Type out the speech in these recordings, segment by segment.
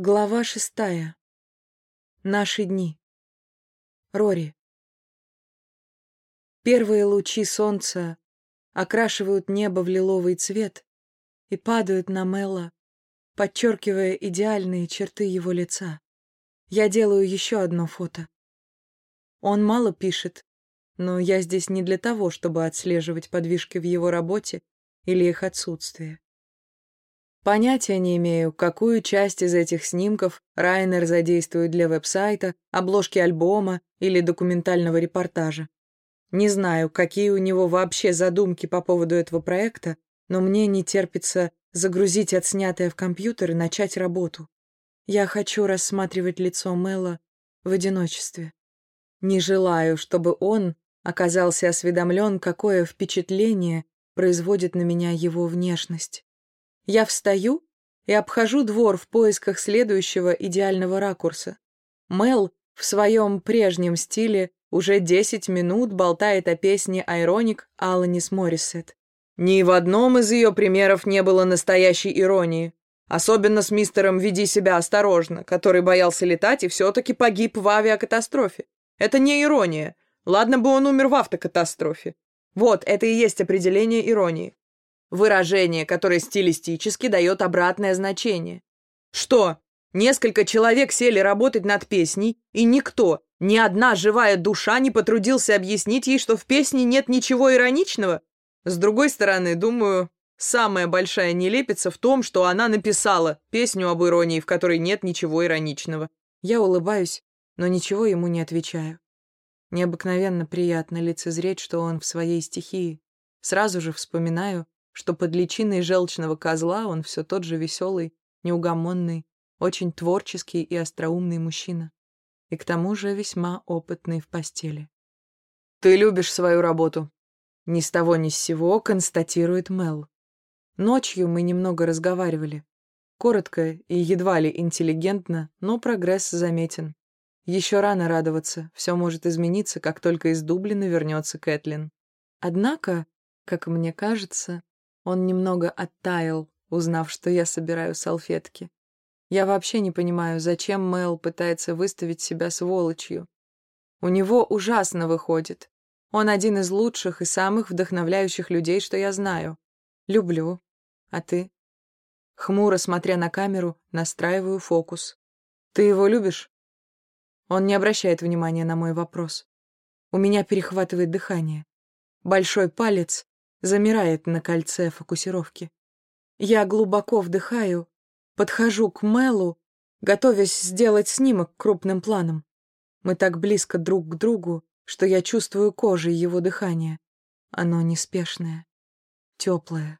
Глава шестая. Наши дни. Рори. Первые лучи солнца окрашивают небо в лиловый цвет и падают на Мела, подчеркивая идеальные черты его лица. Я делаю еще одно фото. Он мало пишет, но я здесь не для того, чтобы отслеживать подвижки в его работе или их отсутствие. Понятия не имею, какую часть из этих снимков Райнер задействует для веб-сайта, обложки альбома или документального репортажа. Не знаю, какие у него вообще задумки по поводу этого проекта, но мне не терпится загрузить отснятое в компьютер и начать работу. Я хочу рассматривать лицо Мэла в одиночестве. Не желаю, чтобы он оказался осведомлен, какое впечатление производит на меня его внешность. Я встаю и обхожу двор в поисках следующего идеального ракурса. Мел в своем прежнем стиле уже 10 минут болтает о песне «Айроник» Аланис Моррисет. Ни в одном из ее примеров не было настоящей иронии. Особенно с мистером «Веди себя осторожно», который боялся летать и все-таки погиб в авиакатастрофе. Это не ирония. Ладно бы он умер в автокатастрофе. Вот, это и есть определение иронии. Выражение, которое стилистически дает обратное значение. Что? Несколько человек сели работать над песней, и никто, ни одна живая душа не потрудился объяснить ей, что в песне нет ничего ироничного? С другой стороны, думаю, самая большая нелепица в том, что она написала песню об иронии, в которой нет ничего ироничного. Я улыбаюсь, но ничего ему не отвечаю. Необыкновенно приятно лицезреть, что он в своей стихии. Сразу же вспоминаю, что под личиной желчного козла он все тот же веселый, неугомонный, очень творческий и остроумный мужчина. И к тому же весьма опытный в постели. «Ты любишь свою работу», — ни с того ни с сего констатирует Мел. Ночью мы немного разговаривали. Коротко и едва ли интеллигентно, но прогресс заметен. Еще рано радоваться, все может измениться, как только из Дублина вернется Кэтлин. Однако, как мне кажется, он немного оттаял, узнав, что я собираю салфетки. Я вообще не понимаю, зачем Мэл пытается выставить себя сволочью. У него ужасно выходит. Он один из лучших и самых вдохновляющих людей, что я знаю. Люблю. А ты? Хмуро, смотря на камеру, настраиваю фокус. Ты его любишь? Он не обращает внимания на мой вопрос. У меня перехватывает дыхание. Большой палец замирает на кольце фокусировки. Я глубоко вдыхаю, подхожу к Мелу, готовясь сделать снимок крупным планом. Мы так близко друг к другу, что я чувствую кожей его дыхание. Оно неспешное, теплое,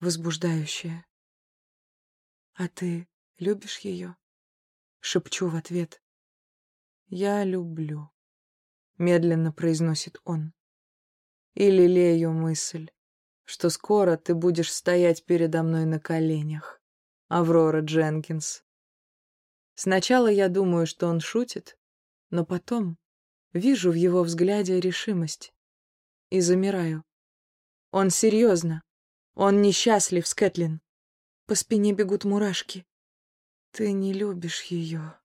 возбуждающее. «А ты любишь ее?» — шепчу в ответ. «Я люблю», — медленно произносит он и лелею мысль, что скоро ты будешь стоять передо мной на коленях, Аврора Дженкинс. Сначала я думаю, что он шутит, но потом вижу в его взгляде решимость и замираю. Он серьезно, он несчастлив, Скэтлин. По спине бегут мурашки. Ты не любишь ее.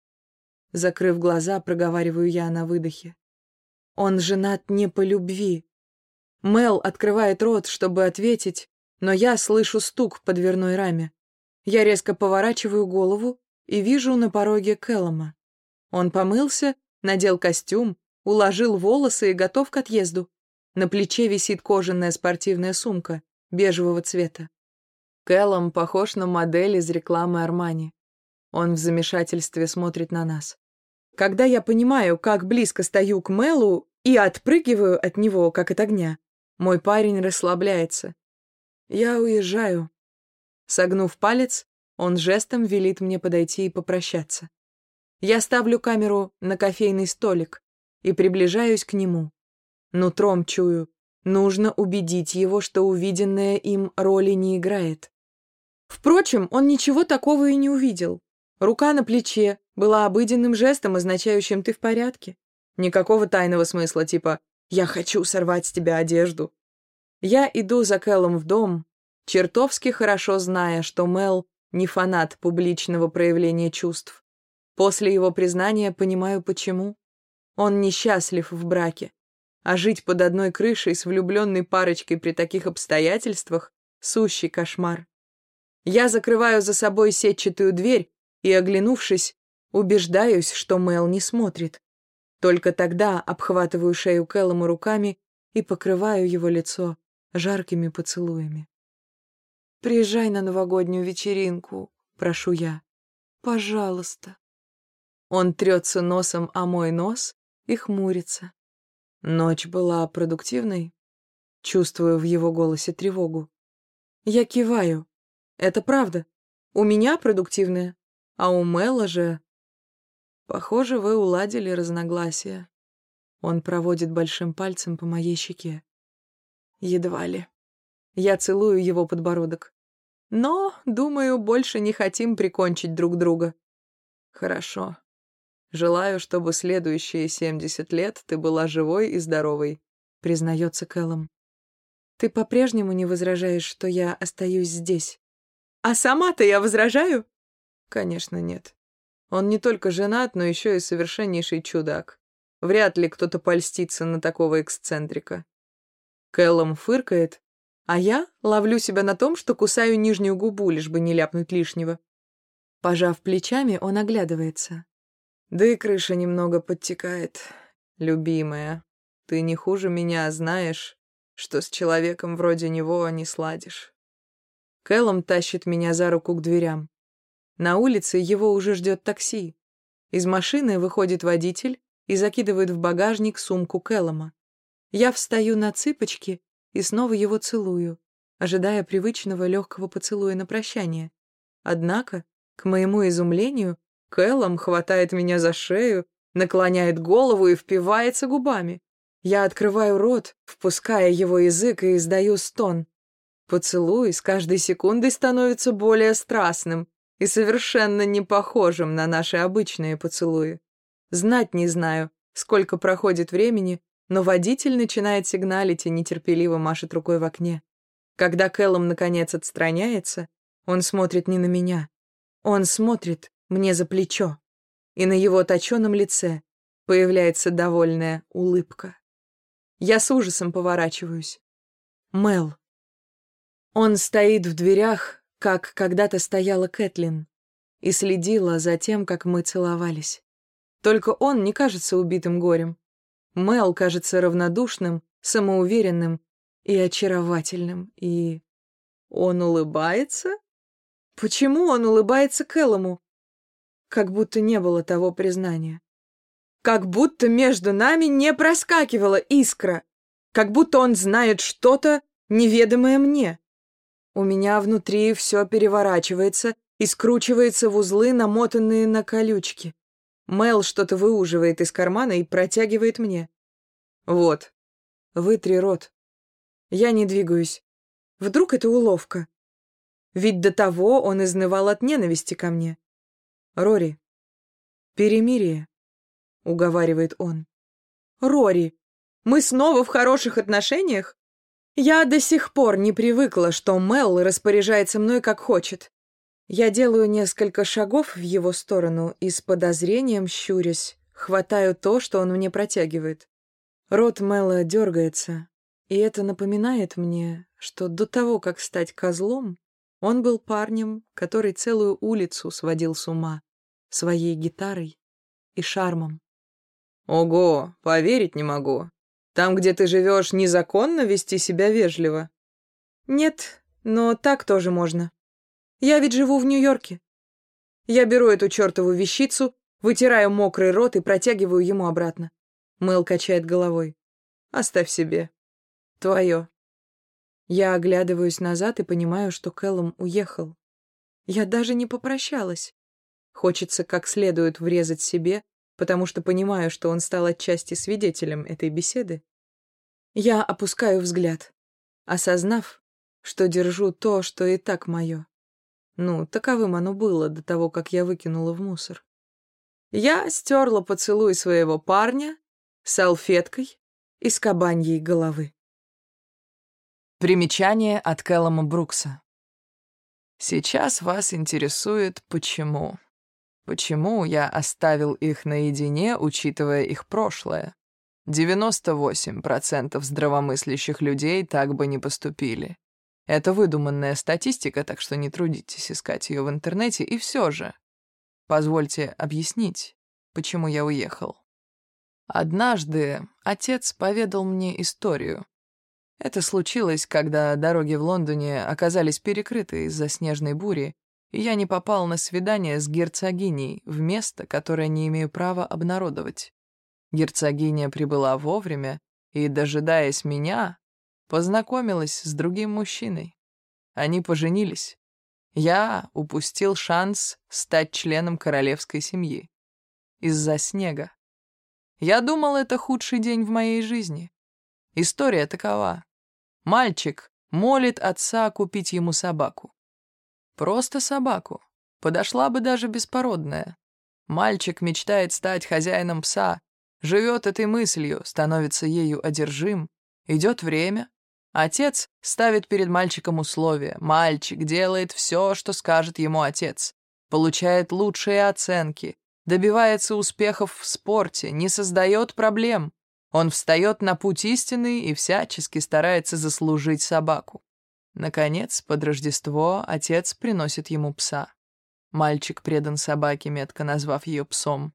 Закрыв глаза, проговариваю я на выдохе. Он женат не по любви, Мел открывает рот, чтобы ответить, но я слышу стук по дверной раме. Я резко поворачиваю голову и вижу на пороге Кэллома. Он помылся, надел костюм, уложил волосы и готов к отъезду. На плече висит кожаная спортивная сумка бежевого цвета. Кэллом похож на модель из рекламы Армани. Он в замешательстве смотрит на нас. Когда я понимаю, как близко стою к Мелу и отпрыгиваю от него, как от огня, мой парень расслабляется. Я уезжаю. Согнув палец, он жестом велит мне подойти и попрощаться. Я ставлю камеру на кофейный столик и приближаюсь к нему. Нутром чую, нужно убедить его, что увиденное им роли не играет. Впрочем, он ничего такого и не увидел. Рука на плече была обыденным жестом, означающим «ты в порядке». Никакого тайного смысла, типа «Я хочу сорвать с тебя одежду». Я иду за Кэллом в дом, чертовски хорошо зная, что Мел не фанат публичного проявления чувств. После его признания понимаю, почему. Он несчастлив в браке, а жить под одной крышей с влюбленной парочкой при таких обстоятельствах — сущий кошмар. Я закрываю за собой сетчатую дверь и, оглянувшись, убеждаюсь, что Мел не смотрит. Только тогда обхватываю шею Кэллома руками и покрываю его лицо жаркими поцелуями. «Приезжай на новогоднюю вечеринку», — прошу я. «Пожалуйста». Он трется носом о мой нос и хмурится. Ночь была продуктивной. Чувствую в его голосе тревогу. Я киваю. Это правда. У меня продуктивная, а у Мэла же... Похоже, вы уладили разногласия. Он проводит большим пальцем по моей щеке. Едва ли. Я целую его подбородок. Но, думаю, больше не хотим прикончить друг друга. Хорошо. Желаю, чтобы следующие семьдесят лет ты была живой и здоровой, признается Кэллом. Ты по-прежнему не возражаешь, что я остаюсь здесь? А сама-то я возражаю? Конечно, нет. Он не только женат, но еще и совершеннейший чудак. Вряд ли кто-то польстится на такого эксцентрика. Кэллом фыркает, а я ловлю себя на том, что кусаю нижнюю губу, лишь бы не ляпнуть лишнего. Пожав плечами, он оглядывается. Да и крыша немного подтекает. Любимая, ты не хуже меня знаешь, что с человеком вроде него не сладишь. Кэллом тащит меня за руку к дверям. На улице его уже ждет такси. Из машины выходит водитель и закидывает в багажник сумку Кэллома. Я встаю на цыпочки и снова его целую, ожидая привычного легкого поцелуя на прощание. Однако, к моему изумлению, Кэллом хватает меня за шею, наклоняет голову и впивается губами. Я открываю рот, впуская его язык и издаю стон. Поцелуй с каждой секундой становится более страстным, и совершенно не похожим на наши обычные поцелуи. Знать не знаю, сколько проходит времени, но водитель начинает сигналить и нетерпеливо машет рукой в окне. Когда Кэллом наконец отстраняется, он смотрит не на меня. Он смотрит мне за плечо, и на его точенном лице появляется довольная улыбка. Я с ужасом поворачиваюсь. Мел. Он стоит в дверях, как когда-то стояла Кэтлин и следила за тем, как мы целовались. Только он не кажется убитым горем. Мел кажется равнодушным, самоуверенным и очаровательным, и... Он улыбается? Почему он улыбается Кэллому? Как будто не было того признания. Как будто между нами не проскакивала искра. Как будто он знает что-то, неведомое мне. У меня внутри все переворачивается и скручивается в узлы, намотанные на колючки. Мел что-то выуживает из кармана и протягивает мне. Вот. Вытри рот. Я не двигаюсь. Вдруг это уловка? Ведь до того он изнывал от ненависти ко мне. Рори. Перемирие, уговаривает он. Рори, мы снова в хороших отношениях? Я до сих пор не привыкла, что Мел распоряжается мной как хочет. Я делаю несколько шагов в его сторону и с подозрением щурясь, хватаю то, что он мне протягивает. Рот Мела дергается, и это напоминает мне, что до того, как стать козлом, он был парнем, который целую улицу сводил с ума своей гитарой и шармом. «Ого, поверить не могу. Там, где ты живешь, незаконно вести себя вежливо? Нет, но так тоже можно. Я ведь живу в Нью-Йорке. Я беру эту чертову вещицу, вытираю мокрый рот и протягиваю ему обратно. Мэл качает головой. Оставь себе. Твое. Я оглядываюсь назад и понимаю, что Кэллом уехал. Я даже не попрощалась. Хочется как следует врезать себе, потому что понимаю, что он стал отчасти свидетелем этой беседы. Я опускаю взгляд, осознав, что держу то, что и так мое. Ну, таковым оно было до того, как я выкинула в мусор. Я стерла поцелуй своего парня салфеткой из кабаньей головы. Примечание от Кэллома Брукса Сейчас вас интересует, почему. Почему я оставил их наедине, учитывая их прошлое? 98% здравомыслящих людей так бы не поступили. Это выдуманная статистика, так что не трудитесь искать ее в интернете, и все же. Позвольте объяснить, почему я уехал. Однажды отец поведал мне историю. Это случилось, когда дороги в Лондоне оказались перекрыты из-за снежной бури, я не попал на свидание с герцогиней в место, которое не имею права обнародовать. Герцогиня прибыла вовремя и, дожидаясь меня, познакомилась с другим мужчиной. Они поженились. Я упустил шанс стать членом королевской семьи. Из-за снега. Я думал, это худший день в моей жизни. История такова. Мальчик молит отца купить ему собаку. Просто собаку. Подошла бы даже беспородная. Мальчик мечтает стать хозяином пса, живет этой мыслью, становится ею одержим. Идет время. Отец ставит перед мальчиком условия. Мальчик делает все, что скажет ему отец. Получает лучшие оценки, добивается успехов в спорте, не создает проблем. Он встает на путь истины и всячески старается заслужить собаку. Наконец, под Рождество отец приносит ему пса. Мальчик предан собаке, метко назвав ее псом.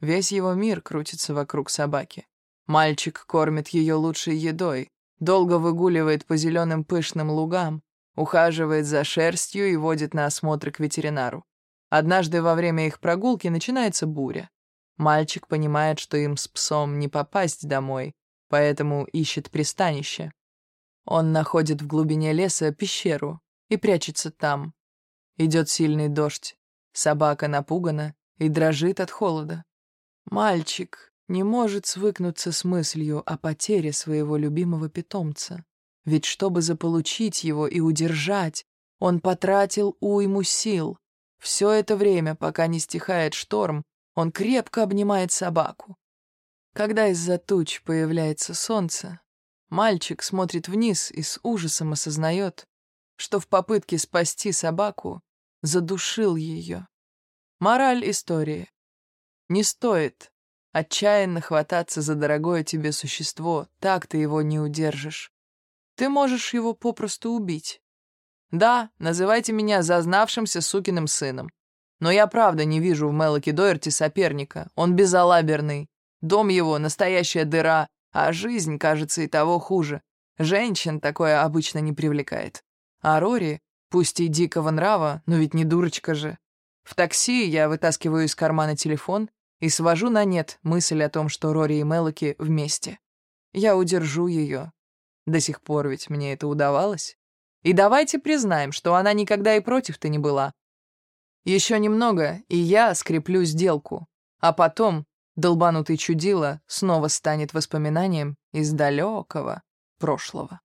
Весь его мир крутится вокруг собаки. Мальчик кормит ее лучшей едой, долго выгуливает по зеленым пышным лугам, ухаживает за шерстью и водит на осмотры к ветеринару. Однажды во время их прогулки начинается буря. Мальчик понимает, что им с псом не попасть домой, поэтому ищет пристанище. Он находит в глубине леса пещеру и прячется там. Идет сильный дождь. Собака напугана и дрожит от холода. Мальчик не может свыкнуться с мыслью о потере своего любимого питомца. Ведь чтобы заполучить его и удержать, он потратил уйму сил, все это время, пока не стихает шторм, он крепко обнимает собаку. Когда из-за туч появляется солнце, мальчик смотрит вниз и с ужасом осознает, что в попытке спасти собаку задушил ее. Мораль истории. Не стоит отчаянно хвататься за дорогое тебе существо, так ты его не удержишь. Ты можешь его попросту убить. Да, называйте меня зазнавшимся сукиным сыном. Но я правда не вижу в Мелоке Дойерти соперника. Он безалаберный. Дом его — настоящая дыра, а жизнь, кажется, и того хуже. Женщин такое обычно не привлекает. А Рори, пусть и дикого нрава, но ведь не дурочка же. В такси я вытаскиваю из кармана телефон и свожу на нет мысль о том, что Рори и Мелоки вместе. Я удержу ее. До сих пор ведь мне это удавалось. И давайте признаем, что она никогда и против-то не была. Еще немного, и я скреплю сделку. А потом долбанутый чудило снова станет воспоминанием из далекого прошлого.